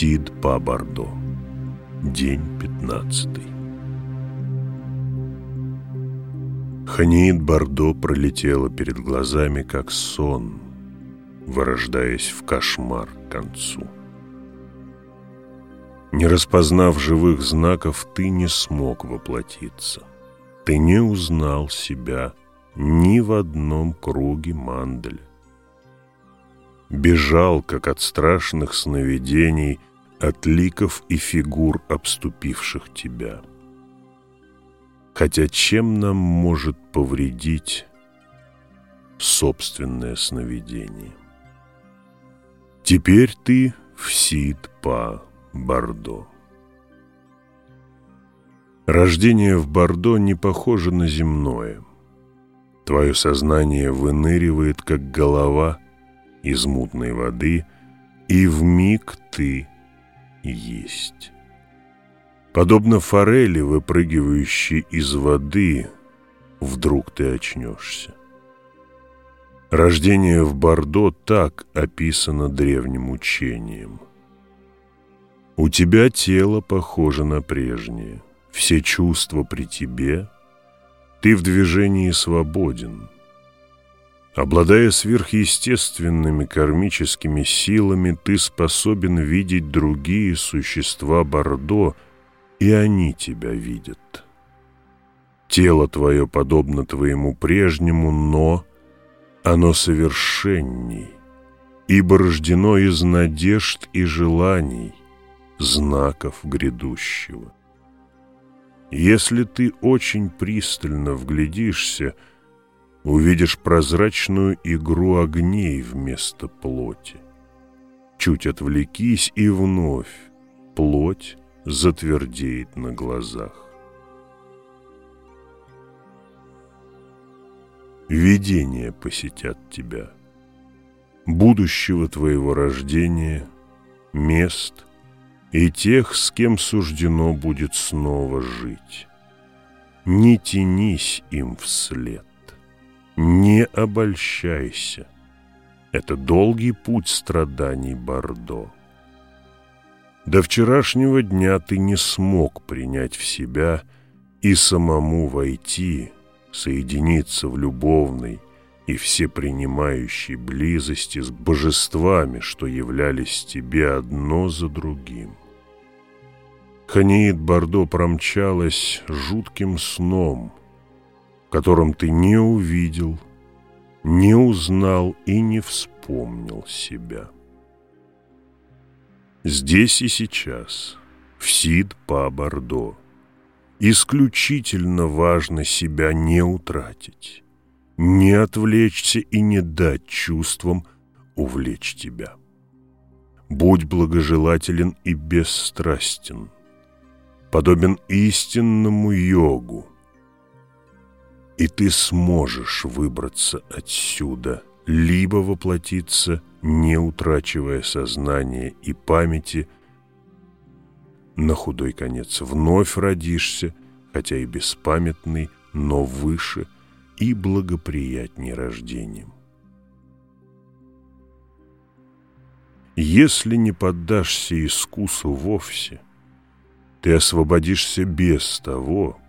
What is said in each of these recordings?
Сид по Бордо. День пятнадцатый. Ханиит Бордо пролетела перед глазами, как сон, вырождаясь в кошмар к концу. Не распознав живых знаков, ты не смог воплотиться. Ты не узнал себя ни в одном круге Манделя. Бежал, как от страшных сновидений, от ликов и фигур, обступивших тебя. Хотя чем нам может повредить собственное сновидение? Теперь ты в Сид-Па. Бордо. Рождение в Бордо не похоже на земное. Твое сознание выныривает, как голова из мутной воды, и в миг ты есть. Подобно форели, выпрыгивающей из воды, вдруг ты очнешься. Рождение в Бордо так описано древним учением – у тебя тело похоже на прежнее, все чувства при тебе, ты в движении свободен. Обладая сверхъестественными кармическими силами, ты способен видеть другие существа Бордо, и они тебя видят. Тело твое подобно твоему прежнему, но оно совершенней, ибо рождено из надежд и желаний, знаков грядущего. Если ты очень пристально вглядишься, увидишь прозрачную игру огней вместо плоти. Чуть отвлекись, и вновь плоть затвердеет на глазах. Видения посетят тебя, будущего твоего рождения, мест – и тех, с кем суждено будет снова жить. Не тянись им вслед, не обольщайся. Это долгий путь страданий Бордо. До вчерашнего дня ты не смог принять в себя и самому войти, соединиться в любовной, и всепринимающей близости с божествами, что являлись тебе одно за другим. Ханиит Бордо промчалась жутким сном, котором ты не увидел, не узнал и не вспомнил себя. Здесь и сейчас, в Сид по Бордо, исключительно важно себя не утратить не отвлечься и не дать чувствам увлечь тебя. Будь благожелателен и бесстрастен, подобен истинному йогу, и ты сможешь выбраться отсюда, либо воплотиться, не утрачивая сознания и памяти, на худой конец вновь родишься, хотя и беспамятный, но выше – и благоприятней рождением. Если не поддашься искусу вовсе, ты освободишься без того,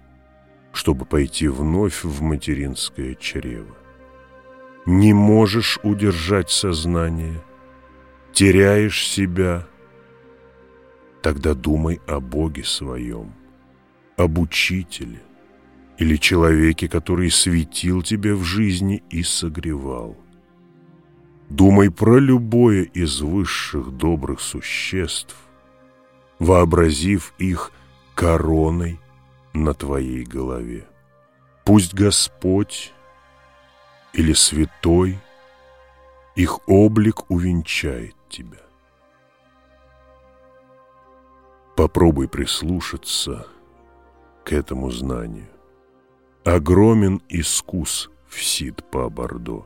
чтобы пойти вновь в материнское чрево. Не можешь удержать сознание, теряешь себя, тогда думай о Боге своем, об Учителе, или человеке, который светил тебе в жизни и согревал. Думай про любое из высших добрых существ, вообразив их короной на твоей голове. Пусть Господь или Святой их облик увенчает тебя. Попробуй прислушаться к этому знанию. Огромен искус в сид по Бордо.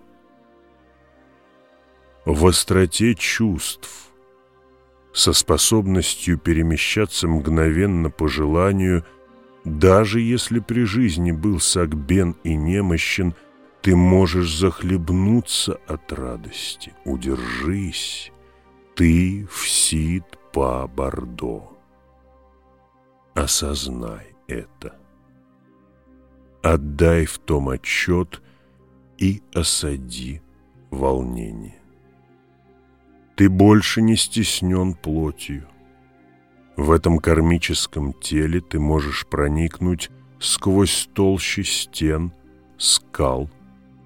В остроте чувств, со способностью перемещаться мгновенно по желанию, даже если при жизни был сагбен и немощен, ты можешь захлебнуться от радости. Удержись, ты в сид па Бордо. Осознай это. Отдай в том отчет и осади волнение. Ты больше не стеснен плотью. В этом кармическом теле ты можешь проникнуть сквозь толщи стен, скал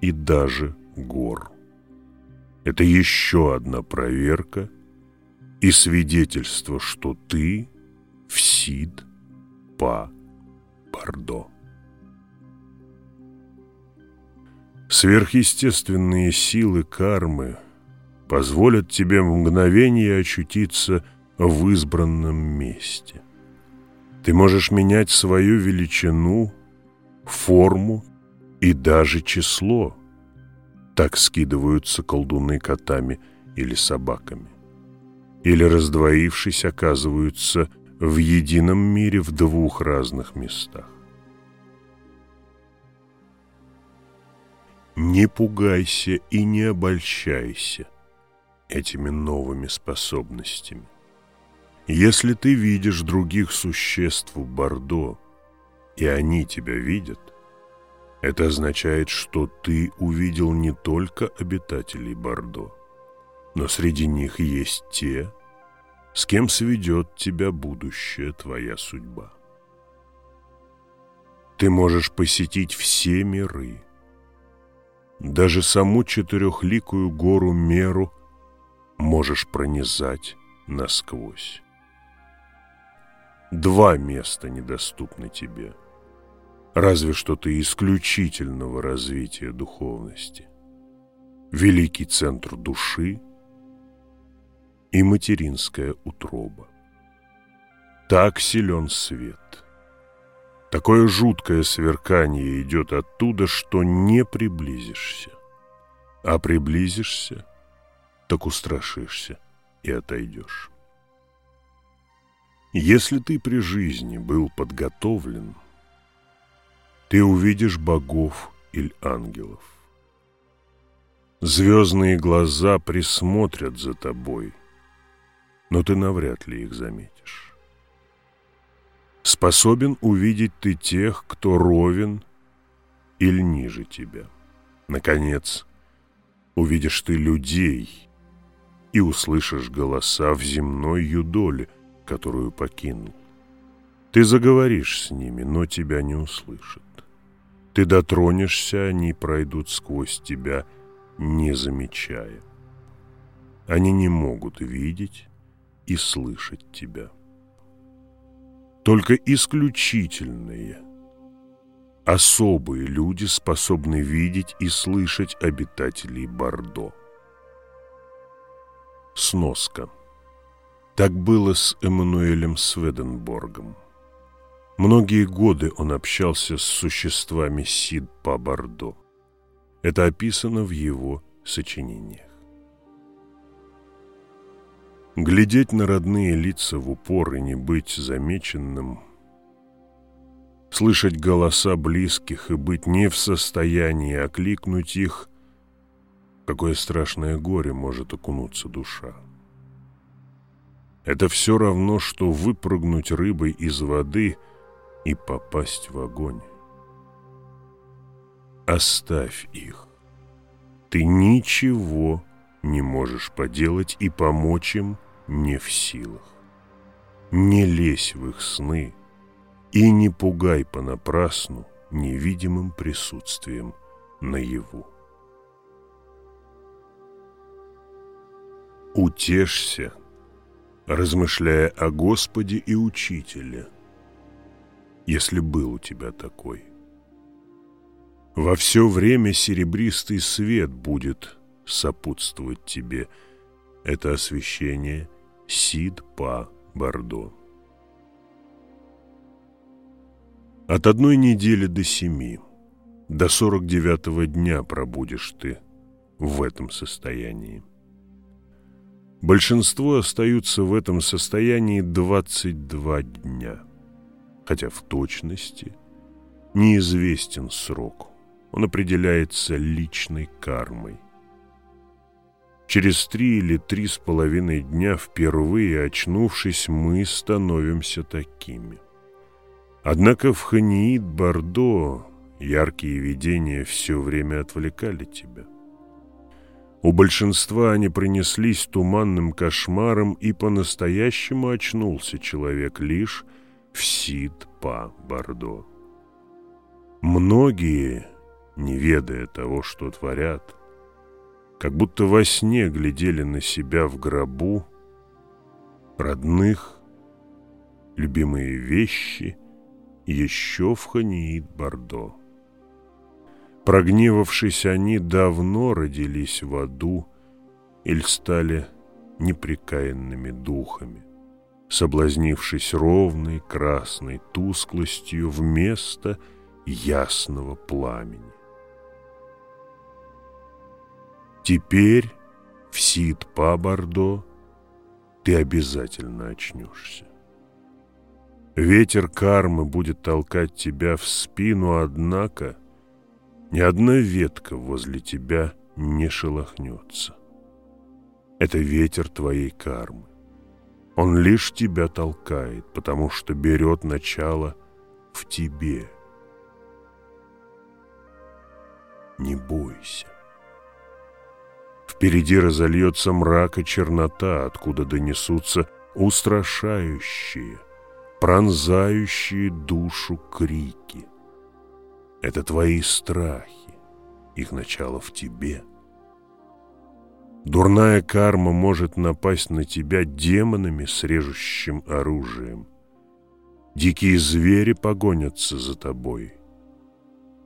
и даже гор. Это еще одна проверка и свидетельство, что ты в Сид Па Бордо. Сверхъестественные силы кармы позволят тебе в мгновение очутиться в избранном месте. Ты можешь менять свою величину, форму и даже число. Так скидываются колдуны котами или собаками. Или, раздвоившись, оказываются в едином мире в двух разных местах. Не пугайся и не обольщайся этими новыми способностями. Если ты видишь других существ в Бордо, и они тебя видят, это означает, что ты увидел не только обитателей Бордо, но среди них есть те, с кем сведет тебя будущая твоя судьба. Ты можешь посетить все миры, даже саму четырехликую гору Меру можешь пронизать насквозь. Два места недоступны тебе, разве что ты исключительного развития духовности. Великий центр души и материнская утроба. Так силен свет. Такое жуткое сверкание идет оттуда, что не приблизишься. А приблизишься, так устрашишься и отойдешь. Если ты при жизни был подготовлен, ты увидишь богов или ангелов. Звездные глаза присмотрят за тобой, но ты навряд ли их заметишь. Способен увидеть ты тех, кто ровен или ниже тебя. Наконец, увидишь ты людей и услышишь голоса в земной юдоле – которую покинул. Ты заговоришь с ними, но тебя не услышат. Ты дотронешься, они пройдут сквозь тебя, не замечая. Они не могут видеть и слышать тебя. Только исключительные, особые люди способны видеть и слышать обитателей Бордо. Сноска – так было с Эммануэлем Сведенборгом. Многие годы он общался с существами Сид по Бордо. Это описано в его сочинениях. Глядеть на родные лица в упор и не быть замеченным, слышать голоса близких и быть не в состоянии окликнуть их, какое страшное горе может окунуться душа. Это все равно, что выпрыгнуть рыбой из воды и попасть в огонь. Оставь их. Ты ничего не можешь поделать и помочь им не в силах. Не лезь в их сны и не пугай понапрасну невидимым присутствием наяву. Утешься размышляя о Господе и Учителе, если был у тебя такой. Во все время серебристый свет будет сопутствовать тебе. Это освещение Сид-Па-Бордо. От одной недели до семи, до сорок девятого дня пробудешь ты в этом состоянии. Большинство остаются в этом состоянии 22 дня, хотя в точности неизвестен срок. Он определяется личной кармой. Через три или три с половиной дня, впервые очнувшись, мы становимся такими. Однако в Ханиит-Бордо яркие видения все время отвлекали тебя. У большинства они принеслись туманным кошмаром, и по-настоящему очнулся человек лишь в Сид-Па-Бордо. Многие, не ведая того, что творят, как будто во сне глядели на себя в гробу, родных, любимые вещи еще в Ханиит-Бордо. Прогневавшись, они давно родились в аду или стали непрекаянными духами, соблазнившись ровной красной тусклостью вместо ясного пламени. Теперь в Сид-Па-Бордо ты обязательно очнешься. Ветер кармы будет толкать тебя в спину, однако ни одна ветка возле тебя не шелохнется. Это ветер твоей кармы. Он лишь тебя толкает, потому что берет начало в тебе. Не бойся. Впереди разольется мрак и чернота, откуда донесутся устрашающие, пронзающие душу крики. Это твои страхи, их начало в тебе. Дурная карма может напасть на тебя демонами с режущим оружием. Дикие звери погонятся за тобой.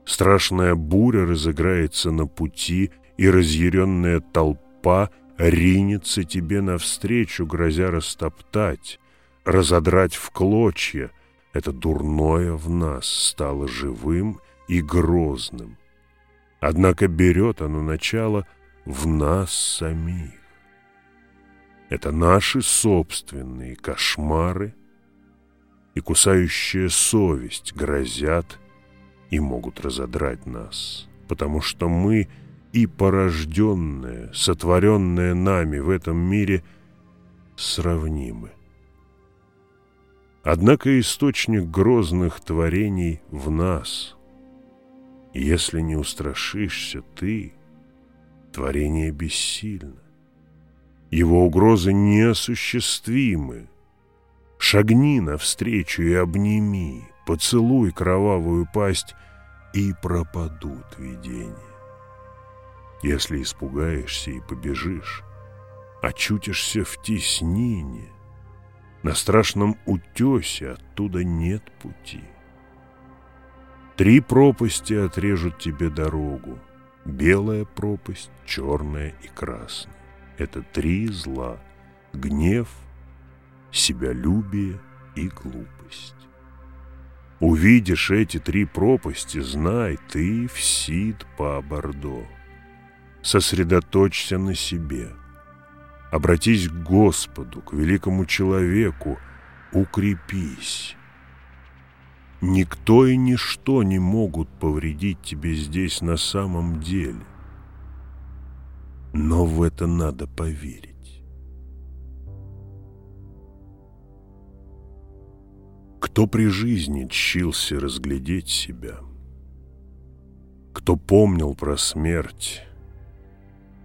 Страшная буря разыграется на пути — и разъяренная толпа ринется тебе навстречу, грозя растоптать, разодрать в клочья. Это дурное в нас стало живым и грозным. Однако берет оно начало в нас самих. Это наши собственные кошмары и кусающая совесть грозят и могут разодрать нас, потому что мы — и порожденное, сотворенное нами в этом мире сравнимы. Однако источник грозных творений в нас. Если не устрашишься ты, творение бессильно. Его угрозы неосуществимы. Шагни навстречу и обними, поцелуй кровавую пасть, и пропадут видения. Если испугаешься и побежишь, очутишься в теснине, на страшном утесе оттуда нет пути. Три пропасти отрежут тебе дорогу. Белая пропасть, черная и красная. Это три зла. Гнев, себялюбие и глупость. Увидишь эти три пропасти, знай, ты в Сид по Бордо сосредоточься на себе. Обратись к Господу, к великому человеку, укрепись. Никто и ничто не могут повредить тебе здесь на самом деле. Но в это надо поверить. Кто при жизни чился разглядеть себя, кто помнил про смерть,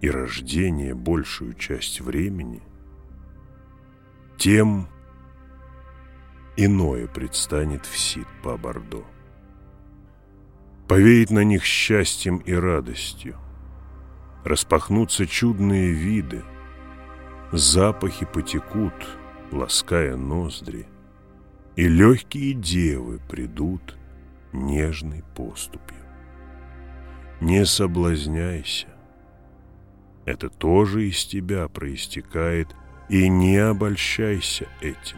и рождение большую часть времени, тем иное предстанет в Сид по Бордо. Повеет на них счастьем и радостью, распахнутся чудные виды, запахи потекут, лаская ноздри, и легкие девы придут нежной поступью. Не соблазняйся, это тоже из тебя проистекает, и не обольщайся этим.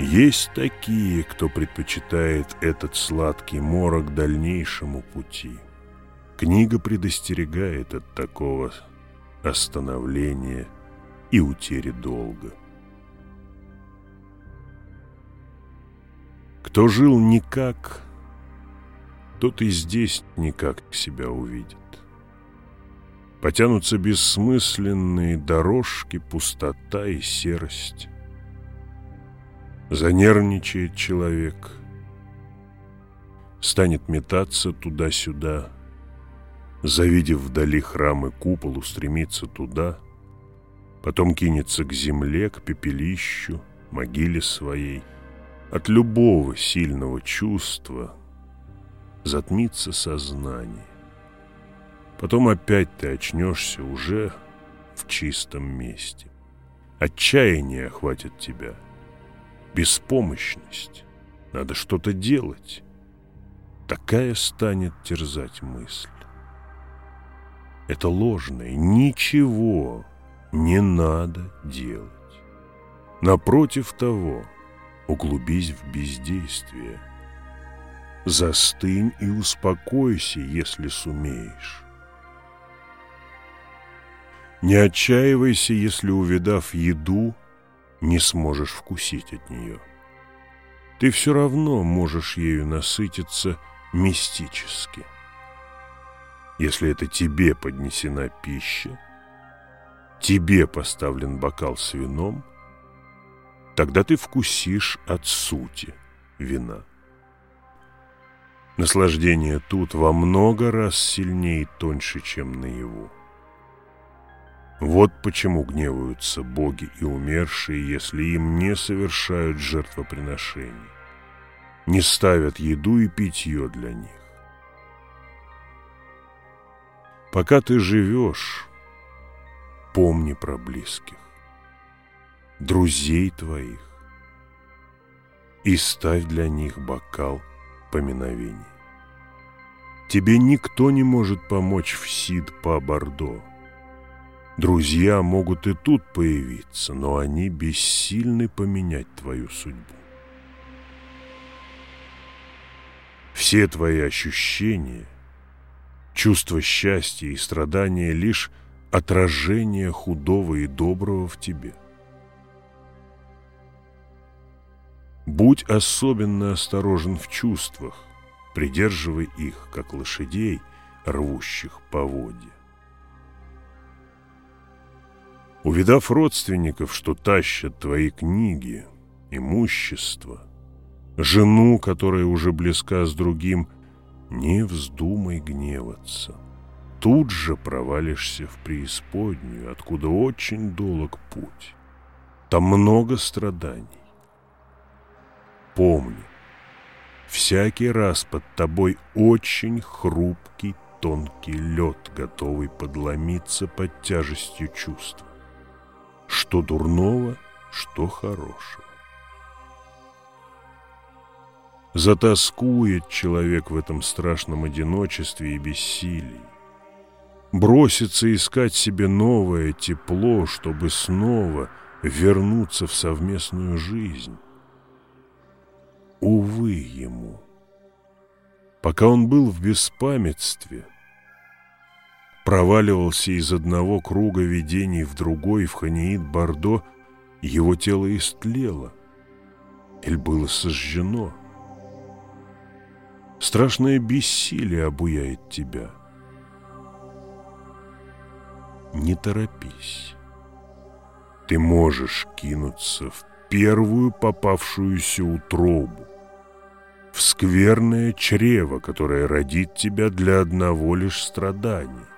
Есть такие, кто предпочитает этот сладкий морок дальнейшему пути. Книга предостерегает от такого остановления и утери долга. Кто жил никак, тот и здесь никак себя увидит. Потянутся бессмысленные дорожки, пустота и серость. Занервничает человек, станет метаться туда-сюда, завидев вдали храм и купол, устремится туда, потом кинется к земле, к пепелищу, могиле своей. От любого сильного чувства затмится сознание. Потом опять ты очнешься уже в чистом месте. Отчаяние охватит тебя. Беспомощность. Надо что-то делать. Такая станет терзать мысль. Это ложное. Ничего не надо делать. Напротив того, углубись в бездействие. Застынь и успокойся, если сумеешь. Не отчаивайся, если, увидав еду, не сможешь вкусить от нее. Ты все равно можешь ею насытиться мистически. Если это тебе поднесена пища, тебе поставлен бокал с вином, тогда ты вкусишь от сути вина. Наслаждение тут во много раз сильнее и тоньше, чем наяву. Вот почему гневаются боги и умершие, если им не совершают жертвоприношений, не ставят еду и питье для них. Пока ты живешь, помни про близких, друзей твоих, и ставь для них бокал поминовений. Тебе никто не может помочь в Сид по Бордо. Друзья могут и тут появиться, но они бессильны поменять твою судьбу. Все твои ощущения, чувство счастья и страдания лишь отражение худого и доброго в тебе. Будь особенно осторожен в чувствах, придерживай их, как лошадей, рвущих поводья. Увидав родственников, что тащат твои книги, имущество, жену, которая уже близка с другим, не вздумай гневаться. Тут же провалишься в преисподнюю, откуда очень долг путь. Там много страданий. Помни, всякий раз под тобой очень хрупкий тонкий лед, готовый подломиться под тяжестью чувств что дурного, что хорошего. Затаскует человек в этом страшном одиночестве и бессилии. Бросится искать себе новое тепло, чтобы снова вернуться в совместную жизнь. Увы ему. Пока он был в беспамятстве – проваливался из одного круга видений в другой, в Ханиит Бордо, его тело истлело или было сожжено. Страшное бессилие обуяет тебя. Не торопись. Ты можешь кинуться в первую попавшуюся утробу, в скверное чрево, которое родит тебя для одного лишь страдания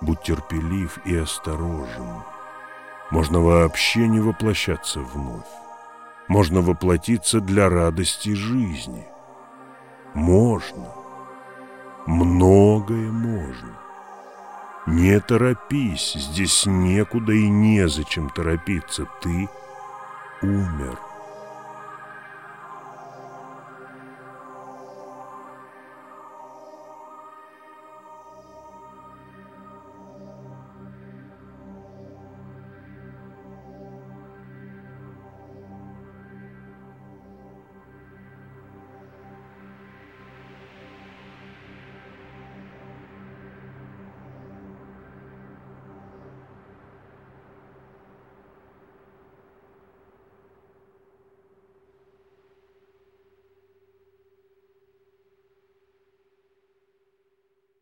будь терпелив и осторожен. Можно вообще не воплощаться вновь. Можно воплотиться для радости жизни. Можно. Многое можно. Не торопись, здесь некуда и незачем торопиться. Ты умер.